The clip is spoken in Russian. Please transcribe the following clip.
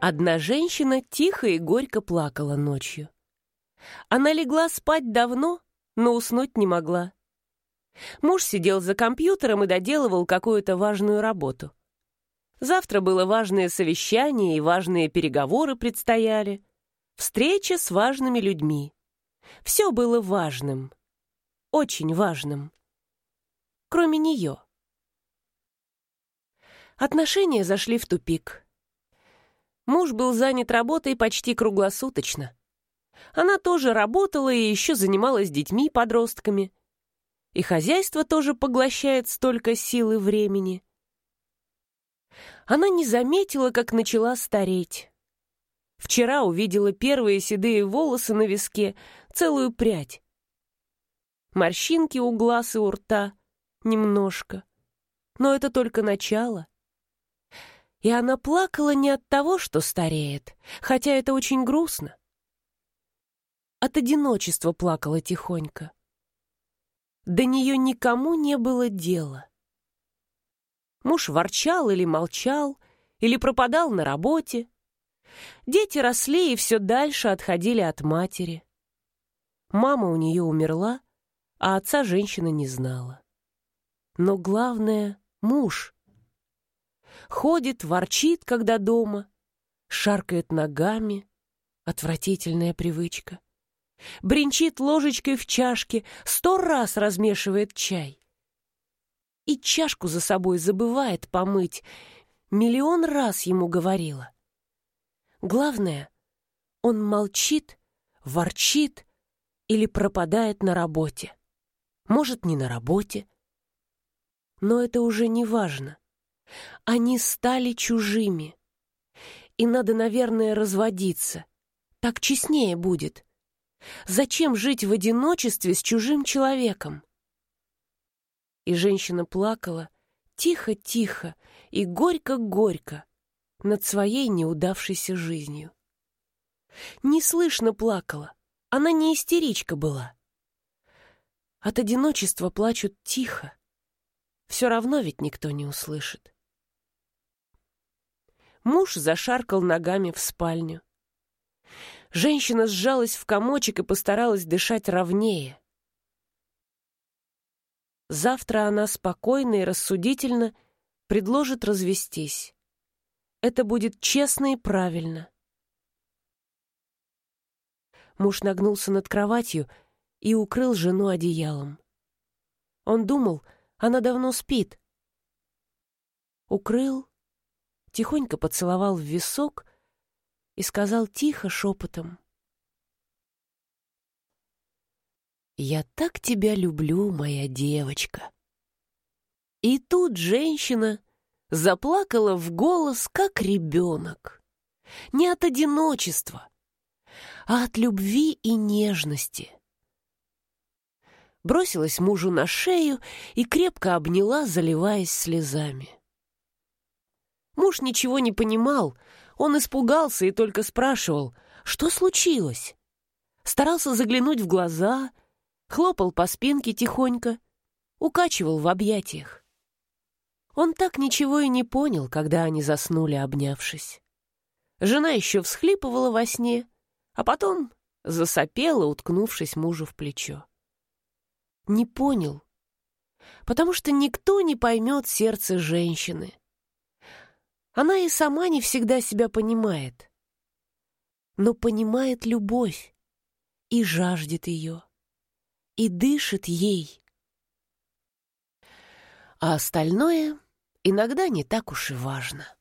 Одна женщина тихо и горько плакала ночью. Она легла спать давно, но уснуть не могла. Муж сидел за компьютером и доделывал какую-то важную работу. Завтра было важное совещание и важные переговоры предстояли. Встреча с важными людьми. Все было важным. Очень важным. Кроме нее. Отношения зашли в тупик. Муж был занят работой почти круглосуточно. Она тоже работала и еще занималась детьми-подростками. И хозяйство тоже поглощает столько сил и времени. Она не заметила, как начала стареть. Вчера увидела первые седые волосы на виске, целую прядь. Морщинки у глаз и у рта немножко. Но это только начало. И она плакала не от того, что стареет, хотя это очень грустно. От одиночества плакала тихонько. До нее никому не было дела. Муж ворчал или молчал, или пропадал на работе. Дети росли и все дальше отходили от матери. Мама у нее умерла, а отца женщина не знала. Но главное — муж — Ходит, ворчит, когда дома, шаркает ногами. Отвратительная привычка. Бринчит ложечкой в чашке, сто раз размешивает чай. И чашку за собой забывает помыть. Миллион раз ему говорила. Главное, он молчит, ворчит или пропадает на работе. Может, не на работе. Но это уже не важно. Они стали чужими. И надо, наверное, разводиться. Так честнее будет. Зачем жить в одиночестве с чужим человеком? И женщина плакала тихо-тихо и горько-горько над своей неудавшейся жизнью. Не слышно плакала, она не истеричка была. От одиночества плачут тихо. Все равно ведь никто не услышит. Муж зашаркал ногами в спальню. Женщина сжалась в комочек и постаралась дышать ровнее. Завтра она спокойно и рассудительно предложит развестись. Это будет честно и правильно. Муж нагнулся над кроватью и укрыл жену одеялом. Он думал, она давно спит. Укрыл тихонько поцеловал в висок и сказал тихо шепотом. «Я так тебя люблю, моя девочка!» И тут женщина заплакала в голос, как ребенок. Не от одиночества, а от любви и нежности. Бросилась мужу на шею и крепко обняла, заливаясь слезами. Муж ничего не понимал. Он испугался и только спрашивал, что случилось. Старался заглянуть в глаза, хлопал по спинке тихонько, укачивал в объятиях. Он так ничего и не понял, когда они заснули, обнявшись. Жена еще всхлипывала во сне, а потом засопела, уткнувшись мужу в плечо. Не понял, потому что никто не поймет сердце женщины. Она и сама не всегда себя понимает, но понимает любовь и жаждет ее, и дышит ей. А остальное иногда не так уж и важно.